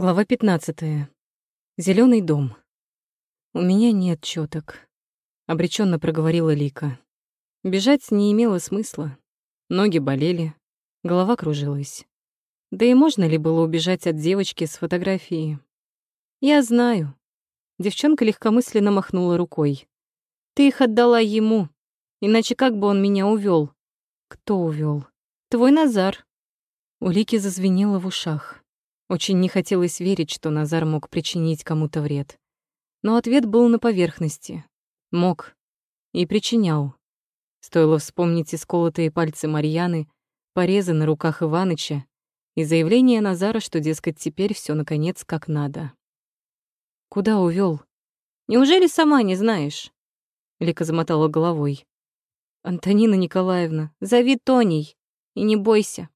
Глава 15. Зеленый дом. У меня нет чёток, обреченно проговорила Лика. Бежать не имело смысла. Ноги болели, голова кружилась. Да и можно ли было убежать от девочки с фотографией? Я знаю. Девчонка легкомысленно махнула рукой. Ты их отдала ему, иначе как бы он меня увёл? Кто увёл? Твой Назар. У Лики зазвенело в ушах. Очень не хотелось верить, что Назар мог причинить кому-то вред. Но ответ был на поверхности. Мог. И причинял. Стоило вспомнить исколотые пальцы Марьяны, порезы на руках Иваныча и заявление Назара, что, дескать, теперь все наконец как надо. «Куда увел? Неужели сама не знаешь?» Лика замотала головой. «Антонина Николаевна, зови Тоней и не бойся.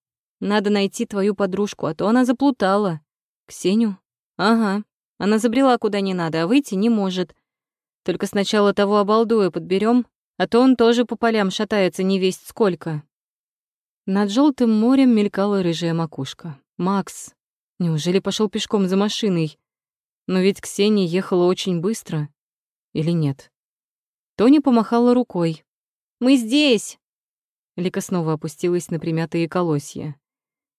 Надо найти твою подружку, а то она заплутала. Ксению? Ага. Она забрела куда не надо, а выйти не может. Только сначала того обалдуя подберем, а то он тоже по полям шатается не весть сколько. Над желтым морем мелькала рыжая макушка. Макс. Неужели пошел пешком за машиной? Но ведь Ксения ехала очень быстро. Или нет? Тоня помахала рукой. «Мы здесь!» Лика снова опустилась на примятые колосья.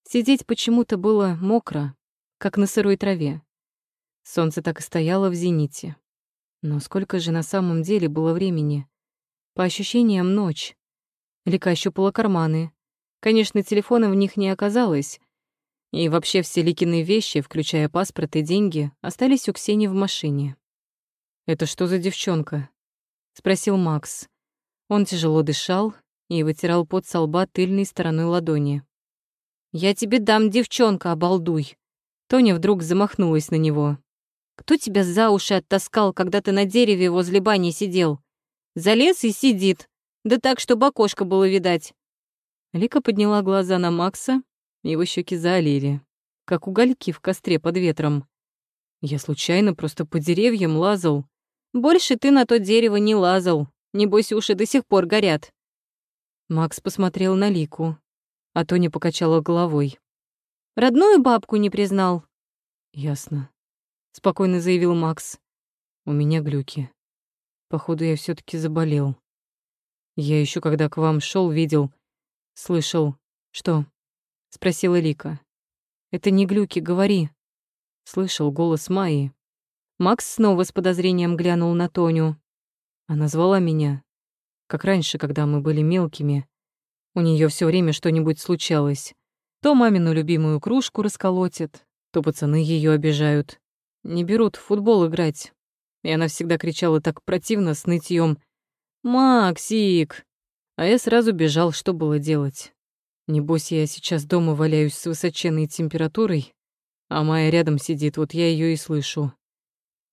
Сидеть почему-то было мокро, как на сырой траве. Солнце так и стояло в зените. Но сколько же на самом деле было времени? По ощущениям, ночь. Лика ощупала карманы. Конечно, телефона в них не оказалось. И вообще все Ликины вещи, включая паспорт и деньги, остались у Ксении в машине. «Это что за девчонка?» — спросил Макс. Он тяжело дышал и вытирал пот со лба тыльной стороной ладони. «Я тебе дам, девчонка, обалдуй!» Тоня вдруг замахнулась на него. «Кто тебя за уши оттаскал, когда ты на дереве возле бани сидел? Залез и сидит, да так, чтобы окошко было видать». Лика подняла глаза на Макса, его щеки заолели, как угольки в костре под ветром. «Я случайно просто по деревьям лазал». «Больше ты на то дерево не лазал, небось уши до сих пор горят». Макс посмотрел на Лику, а Тоня покачала головой. «Родную бабку не признал?» «Ясно», — спокойно заявил Макс. «У меня глюки. Походу, я все таки заболел. Я еще когда к вам шел, видел, слышал. Что?» — спросила Лика. «Это не глюки, говори». Слышал голос Майи. Макс снова с подозрением глянул на Тоню. Она звала меня, как раньше, когда мы были мелкими. У нее все время что-нибудь случалось. То мамину любимую кружку расколотит, то пацаны ее обижают. Не берут в футбол играть. И она всегда кричала так противно с нытьем «Максик!» А я сразу бежал, что было делать. Небось, я сейчас дома валяюсь с высоченной температурой, а Майя рядом сидит, вот я ее и слышу.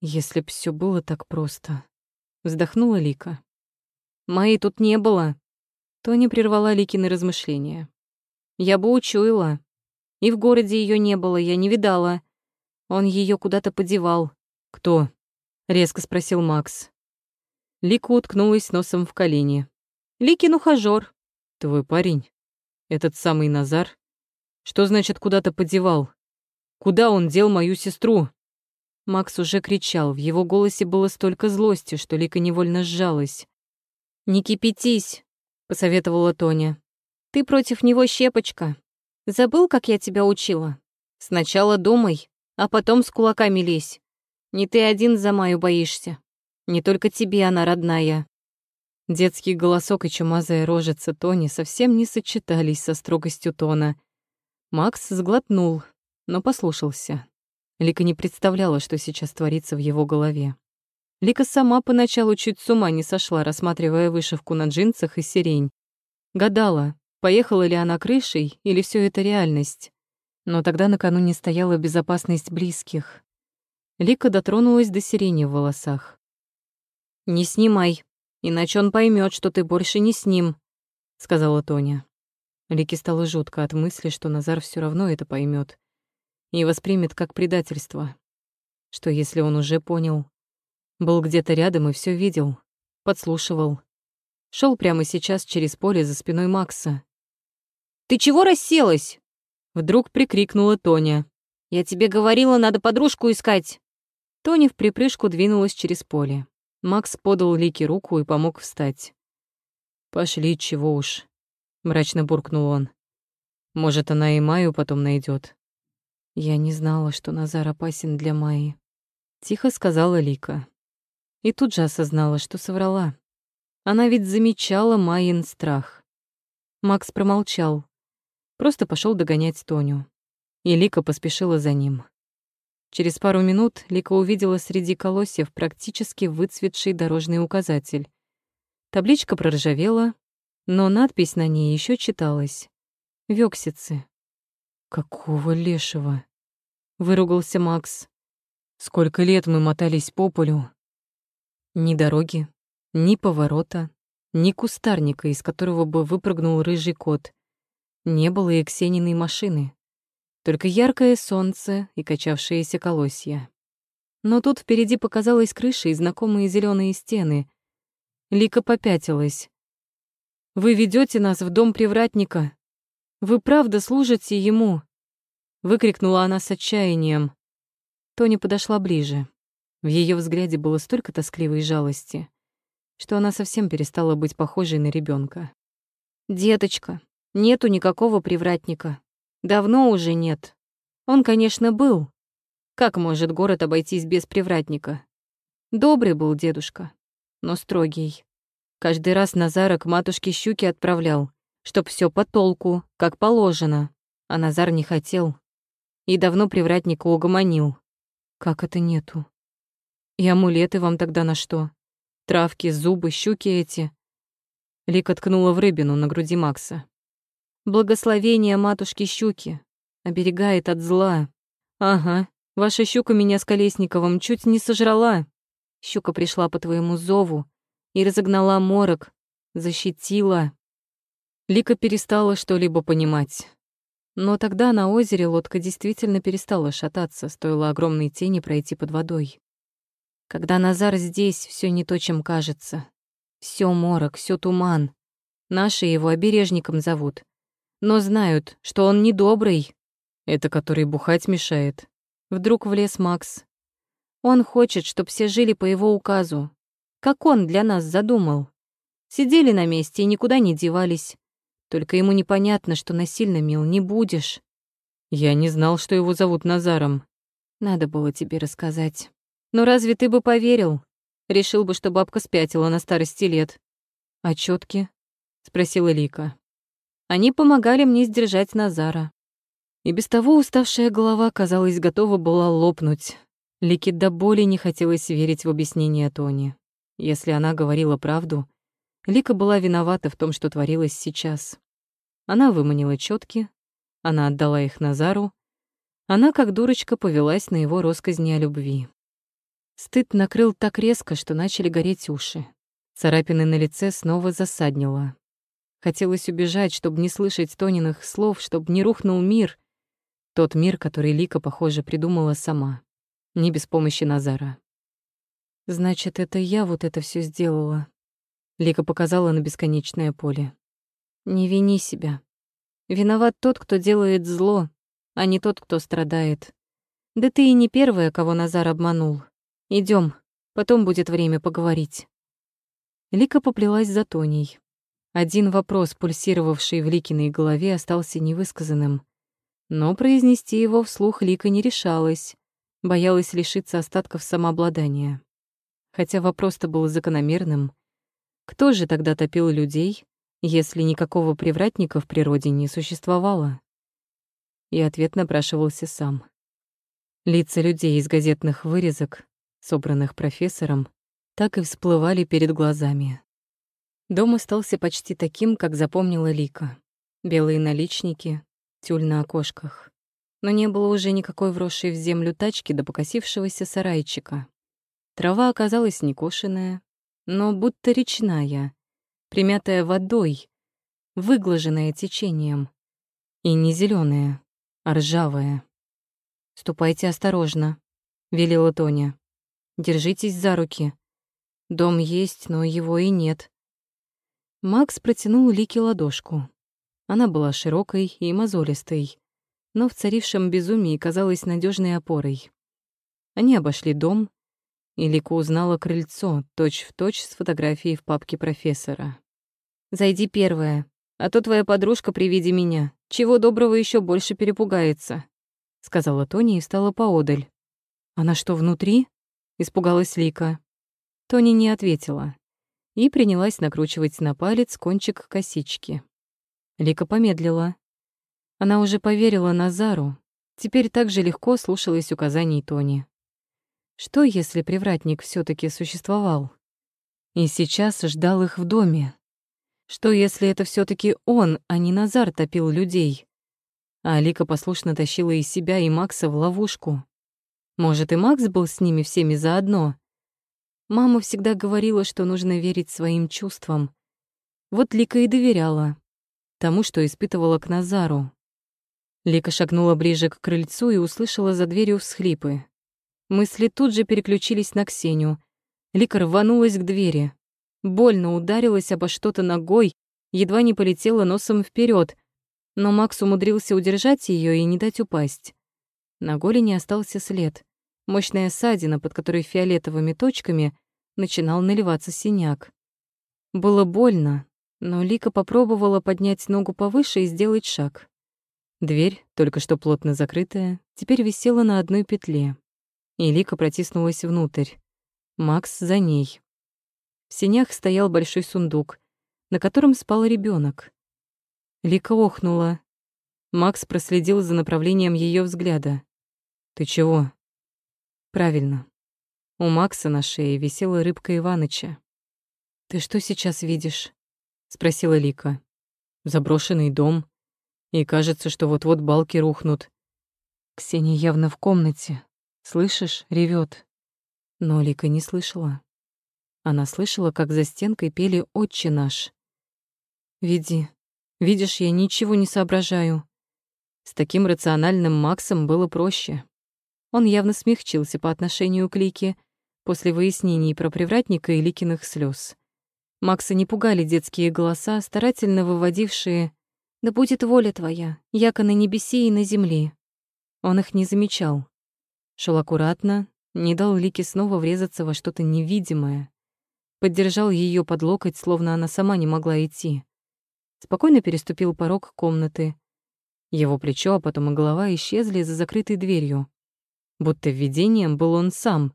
Если б все было так просто. Вздохнула Лика. Майи тут не было. Тони прервала Ликины размышления. «Я бы учуяла. И в городе ее не было, я не видала. Он ее куда-то подевал». «Кто?» — резко спросил Макс. Лика уткнулась носом в колени. «Ликин ухажёр». «Твой парень? Этот самый Назар? Что значит куда-то подевал? Куда он дел мою сестру?» Макс уже кричал, в его голосе было столько злости, что Лика невольно сжалась. «Не кипятись, посоветовала Тоня. Ты против него щепочка. Забыл, как я тебя учила? Сначала думай, а потом с кулаками лезь. Не ты один за Маю боишься. Не только тебе она родная. Детский голосок и чумазая рожица Тони совсем не сочетались со строгостью тона. Макс сглотнул, но послушался. Лика не представляла, что сейчас творится в его голове. Лика сама поначалу чуть с ума не сошла, рассматривая вышивку на джинсах и сирень. Гадала, поехала ли она крышей или все это реальность. Но тогда накануне стояла безопасность близких. Лика дотронулась до сирени в волосах. «Не снимай, иначе он поймет, что ты больше не с ним», — сказала Тоня. Лике стало жутко от мысли, что Назар все равно это поймет и воспримет как предательство. Что если он уже понял, был где-то рядом и все видел, подслушивал. Шел прямо сейчас через поле за спиной Макса. «Ты чего расселась?» Вдруг прикрикнула Тоня. Я тебе говорила, надо подружку искать. Тони в припрыжку двинулась через поле. Макс подал Лике руку и помог встать. «Пошли, чего уж», — мрачно буркнул он. «Может, она и Майю потом найдет. Я не знала, что Назар опасен для Майи. Тихо сказала Лика. И тут же осознала, что соврала. Она ведь замечала Майин страх. Макс промолчал. Просто пошел догонять Тоню. И Лика поспешила за ним. Через пару минут Лика увидела среди колосьев практически выцветший дорожный указатель. Табличка проржавела, но надпись на ней еще читалась. «Вёксицы». «Какого лешего?» — выругался Макс. «Сколько лет мы мотались по полю, ни дороги, ни поворота, ни кустарника, из которого бы выпрыгнул рыжий кот. Не было и Ксениной машины. Только яркое солнце и качавшиеся колосья. Но тут впереди показалась крыша и знакомые зеленые стены. Лика попятилась. «Вы ведете нас в дом привратника. Вы правда служите ему?» Выкрикнула она с отчаянием. Тони подошла ближе. В ее взгляде было столько тоскливой жалости, что она совсем перестала быть похожей на ребенка. «Деточка, нету никакого привратника. Давно уже нет. Он, конечно, был. Как может город обойтись без привратника? Добрый был дедушка, но строгий. Каждый раз Назара к матушке щуки отправлял, чтоб все по толку, как положено. А Назар не хотел. И давно привратника угомонил. Как это нету? И амулеты вам тогда на что? Травки, зубы, щуки эти. Лика ткнула в рыбину на груди Макса. Благословение матушки щуки. Оберегает от зла. Ага, ваша щука меня с Колесниковым чуть не сожрала. Щука пришла по твоему зову и разогнала морок, защитила. Лика перестала что-либо понимать. Но тогда на озере лодка действительно перестала шататься, стоило огромной тени пройти под водой. Когда Назар здесь, все не то, чем кажется. Все морок, все туман. Наши его обережником зовут. Но знают, что он недобрый. Это который бухать мешает. Вдруг влез Макс. Он хочет, чтоб все жили по его указу. Как он для нас задумал. Сидели на месте и никуда не девались. Только ему непонятно, что насильно мил не будешь. Я не знал, что его зовут Назаром. Надо было тебе рассказать. Но разве ты бы поверил? Решил бы, что бабка спятила на старости лет. А чётки? спросила Лика. Они помогали мне сдержать Назара. И без того уставшая голова, казалось, готова была лопнуть. Лике до боли не хотелось верить в объяснение Тони. Если она говорила правду, Лика была виновата в том, что творилось сейчас. Она выманила чётки, она отдала их Назару, она, как дурочка, повелась на его росказни о любви. Стыд накрыл так резко, что начали гореть уши. Царапины на лице снова засаднило. Хотелось убежать, чтобы не слышать Тониных слов, чтобы не рухнул мир. Тот мир, который Лика, похоже, придумала сама. Не без помощи Назара. «Значит, это я вот это все сделала», — Лика показала на бесконечное поле. «Не вини себя. Виноват тот, кто делает зло, а не тот, кто страдает. Да ты и не первая, кого Назар обманул. Идем, потом будет время поговорить. Лика поплелась за Тоней. Один вопрос, пульсировавший в Ликиной голове, остался невысказанным. Но произнести его вслух Лика не решалась, боялась лишиться остатков самообладания. Хотя вопрос-то был закономерным. Кто же тогда топил людей, если никакого привратника в природе не существовало? И ответ напрашивался сам. Лица людей из газетных вырезок собранных профессором, так и всплывали перед глазами. Дом остался почти таким, как запомнила Лика. Белые наличники, тюль на окошках. Но не было уже никакой вросшей в землю тачки до покосившегося сарайчика. Трава оказалась некошенная, но будто речная, примятая водой, выглаженная течением. И не зеленая, а ржавая. «Ступайте осторожно», — велела Тоня. Держитесь за руки. Дом есть, но его и нет. Макс протянул Лике ладошку. Она была широкой и мозолистой. но в царившем безумии казалась надежной опорой. Они обошли дом, и Лика узнала крыльцо, точь-в-точь точь с фотографией в папке профессора. «Зайди первая, а то твоя подружка при виде меня, чего доброго еще больше перепугается», — сказала Тони и встала поодаль. «Она что, внутри?» — испугалась Лика. Тони не ответила и принялась накручивать на палец кончик косички. Лика помедлила. Она уже поверила Назару, теперь так же легко слушалась указаний Тони. Что, если привратник все таки существовал? И сейчас ждал их в доме. Что, если это все таки он, а не Назар топил людей? А Алика послушно тащила и себя, и Макса в ловушку. Может, и Макс был с ними всеми заодно? Мама всегда говорила, что нужно верить своим чувствам. Вот Лика и доверяла тому, что испытывала к Назару. Лика шагнула ближе к крыльцу и услышала за дверью всхлипы. Мысли тут же переключились на Ксению. Лика рванулась к двери. Больно ударилась обо что-то ногой, едва не полетела носом вперед, но Макс умудрился удержать ее и не дать упасть. На голени остался след. Мощная ссадина, под которой фиолетовыми точками начинал наливаться синяк. Было больно, но Лика попробовала поднять ногу повыше и сделать шаг. Дверь, только что плотно закрытая, теперь висела на одной петле и Лика протиснулась внутрь. Макс за ней. В сенях стоял большой сундук, на котором спал ребенок. Лика охнула. Макс проследил за направлением ее взгляда. «Ты чего?» «Правильно. У Макса на шее висела рыбка Иваныча. «Ты что сейчас видишь?» — спросила Лика. «Заброшенный дом. И кажется, что вот-вот балки рухнут. Ксения явно в комнате, Слышишь, ревет. Но Лика не слышала. Она слышала, как за стенкой пели «Отче наш». «Види, видишь, я ничего не соображаю». С таким рациональным Максом было проще. Он явно смягчился по отношению к Лике после выяснений про привратника и Ликиных слез. Макса не пугали детские голоса, старательно выводившие «Да будет воля твоя, яко на небесе и на земле». Он их не замечал. Шел аккуратно, не дал Лике снова врезаться во что-то невидимое. Поддержал ее под локоть, словно она сама не могла идти. Спокойно переступил порог комнаты. Его плечо, а потом и голова исчезли за закрытой дверью. Будто видением был он сам.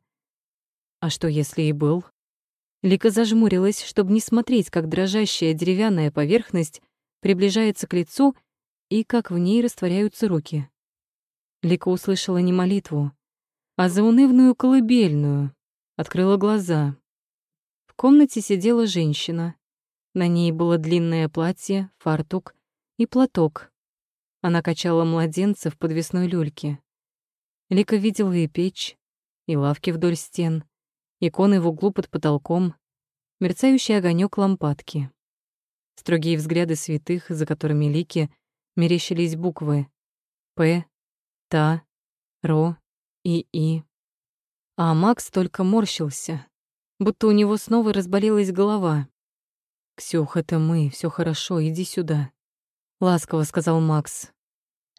А что, если и был? Лика зажмурилась, чтобы не смотреть, как дрожащая деревянная поверхность приближается к лицу и как в ней растворяются руки. Лика услышала не молитву, а заунывную колыбельную. Открыла глаза. В комнате сидела женщина. На ней было длинное платье, фартук и платок. Она качала младенца в подвесной люльке. Лика видела и печь, и лавки вдоль стен, иконы в углу под потолком, мерцающий огонек лампадки. Строгие взгляды святых, за которыми Лики мерещились буквы «П», «Та», «Ро», и И. А Макс только морщился, будто у него снова разболелась голова. «Ксюх, это мы, все хорошо, иди сюда», — ласково сказал Макс.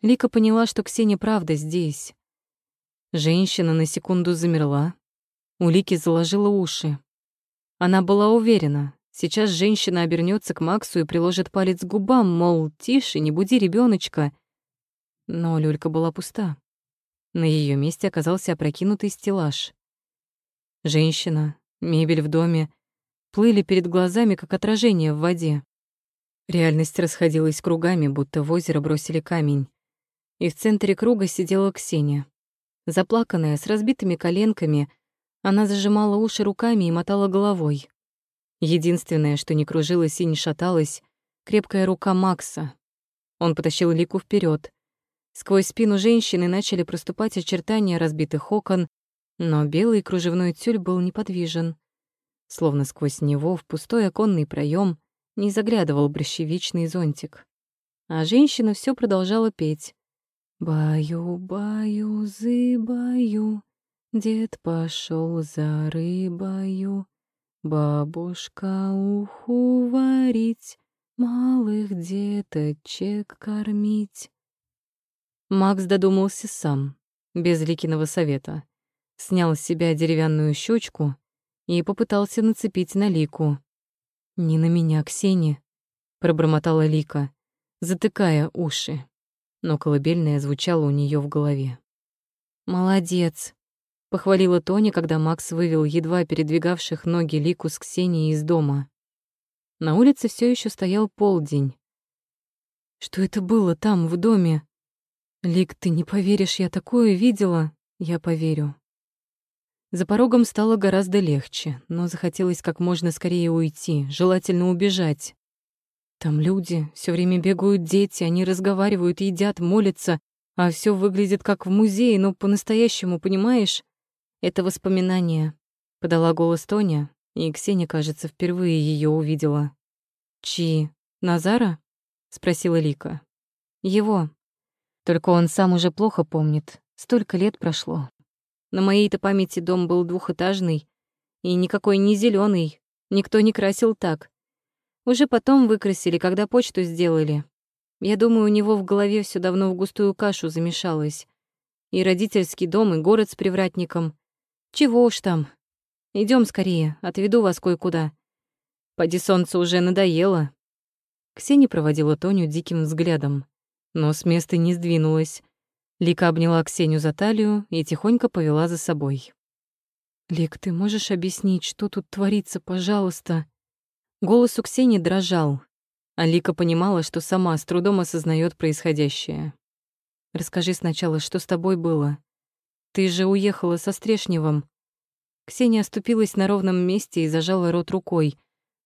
Лика поняла, что Ксения правда здесь. Женщина на секунду замерла. У Лики заложила уши. Она была уверена, сейчас женщина обернется к Максу и приложит палец к губам, мол, тише, не буди ребеночка. Но люлька была пуста. На ее месте оказался опрокинутый стеллаж. Женщина, мебель в доме плыли перед глазами, как отражение в воде. Реальность расходилась кругами, будто в озеро бросили камень. И в центре круга сидела Ксения. Заплаканная, с разбитыми коленками, она зажимала уши руками и мотала головой. Единственное, что не кружилось и не шаталось, крепкая рука Макса. Он потащил Лику вперед, Сквозь спину женщины начали проступать очертания разбитых окон, но белый кружевной тюль был неподвижен. Словно сквозь него в пустой оконный проем не заглядывал брещевичный зонтик. А женщина все продолжала петь. «Баю, баю, зыбаю, дед пошел за рыбою, бабушка уху варить, малых деточек кормить». Макс додумался сам, без Ликиного совета. Снял с себя деревянную щечку и попытался нацепить на Лику. «Не на меня, Ксения», — пробормотала Лика, затыкая уши. Но колыбельная звучала у нее в голове. «Молодец», — похвалила Тоня, когда Макс вывел едва передвигавших ноги Лику с Ксенией из дома. На улице все еще стоял полдень. «Что это было там, в доме?» «Лик, ты не поверишь, я такое видела!» «Я поверю». За порогом стало гораздо легче, но захотелось как можно скорее уйти, желательно убежать. Там люди, все время бегают дети, они разговаривают, едят, молятся, а все выглядит как в музее, но по-настоящему, понимаешь? Это воспоминания, подала голос Тоня, и Ксения, кажется, впервые ее увидела. Чьи? Назара? спросила Лика. Его, только он сам уже плохо помнит. Столько лет прошло. На моей-то памяти дом был двухэтажный и никакой не зеленый. Никто не красил так. Уже потом выкрасили, когда почту сделали. Я думаю, у него в голове все давно в густую кашу замешалось. И родительский дом, и город с привратником. Чего уж там. Идем скорее, отведу вас кое-куда. Поди солнце уже надоело. Ксения проводила Тоню диким взглядом но с места не сдвинулась. Лика обняла Ксению за талию и тихонько повела за собой. «Лик, ты можешь объяснить, что тут творится, пожалуйста?» Голос у Ксении дрожал, а Лика понимала, что сама с трудом осознает происходящее. «Расскажи сначала, что с тобой было? Ты же уехала со Стрешневым». Ксения оступилась на ровном месте и зажала рот рукой,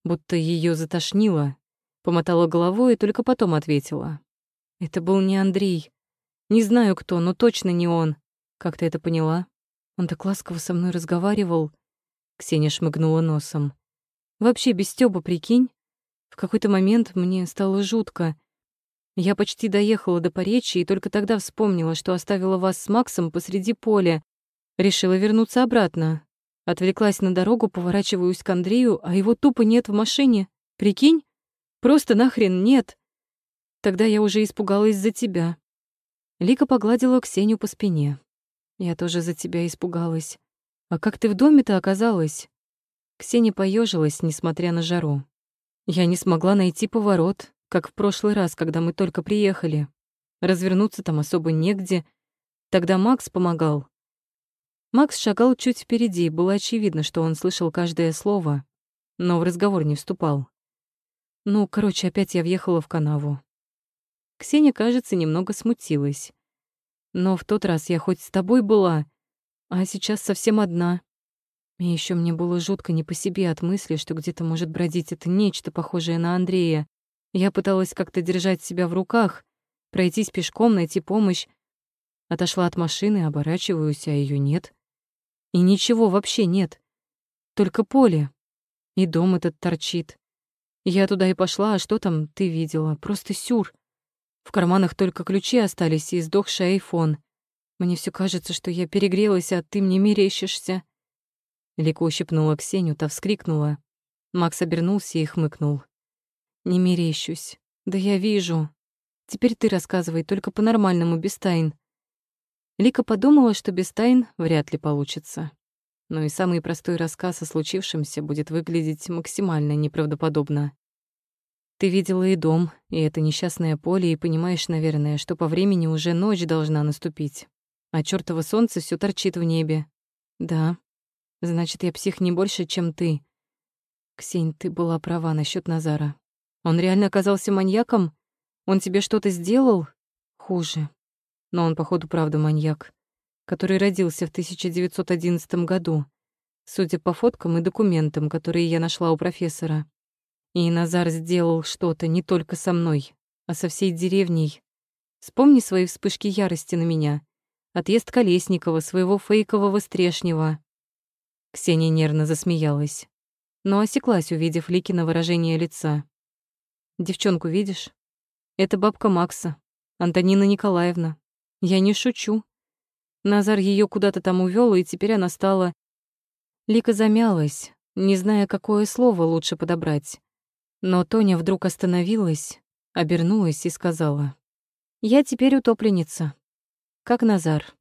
будто ее затошнило, помотала головой и только потом ответила. Это был не Андрей. Не знаю кто, но точно не он. Как ты это поняла? Он так ласково со мной разговаривал. Ксения шмыгнула носом. Вообще без Стёба, прикинь? В какой-то момент мне стало жутко. Я почти доехала до Поречья и только тогда вспомнила, что оставила вас с Максом посреди поля. Решила вернуться обратно. Отвлеклась на дорогу, поворачиваюсь к Андрею, а его тупо нет в машине. Прикинь? Просто нахрен нет. Тогда я уже испугалась за тебя. Лика погладила Ксению по спине. Я тоже за тебя испугалась. А как ты в доме-то оказалась? Ксения поежилась, несмотря на жару. Я не смогла найти поворот, как в прошлый раз, когда мы только приехали. Развернуться там особо негде. Тогда Макс помогал. Макс шагал чуть впереди, было очевидно, что он слышал каждое слово, но в разговор не вступал. Ну, короче, опять я въехала в канаву. Ксения, кажется, немного смутилась. Но в тот раз я хоть с тобой была, а сейчас совсем одна. И еще мне было жутко не по себе от мысли, что где-то может бродить это нечто похожее на Андрея. Я пыталась как-то держать себя в руках, пройтись пешком, найти помощь. Отошла от машины, оборачиваюсь, а ее нет. И ничего вообще нет. Только поле. И дом этот торчит. Я туда и пошла, а что там ты видела? Просто сюр. В карманах только ключи остались и сдохший айфон. Мне все кажется, что я перегрелась, а ты мне мерещишься. Лика ущипнула Ксению, та вскрикнула. Макс обернулся и хмыкнул. «Не мерещусь. Да я вижу. Теперь ты рассказывай, только по-нормальному, без тайн». Лика подумала, что без тайн вряд ли получится. Но и самый простой рассказ о случившемся будет выглядеть максимально неправдоподобно. Ты видела и дом, и это несчастное поле, и понимаешь, наверное, что по времени уже ночь должна наступить. А чёртово солнце всё торчит в небе. Да. Значит, я псих не больше, чем ты. Ксень, ты была права насчёт Назара. Он реально оказался маньяком? Он тебе что-то сделал? Хуже. Но он, походу, правда маньяк, который родился в 1911 году, судя по фоткам и документам, которые я нашла у профессора. И Назар сделал что-то не только со мной, а со всей деревней. Вспомни свои вспышки ярости на меня. Отъезд Колесникова, своего фейкового Стрешнего. Ксения нервно засмеялась, но осеклась, увидев Ликино выражение лица. «Девчонку видишь? Это бабка Макса, Антонина Николаевна. Я не шучу. Назар ее куда-то там увёл, и теперь она стала...» Лика замялась, не зная, какое слово лучше подобрать. Но Тоня вдруг остановилась, обернулась и сказала. «Я теперь утопленница. как Назар.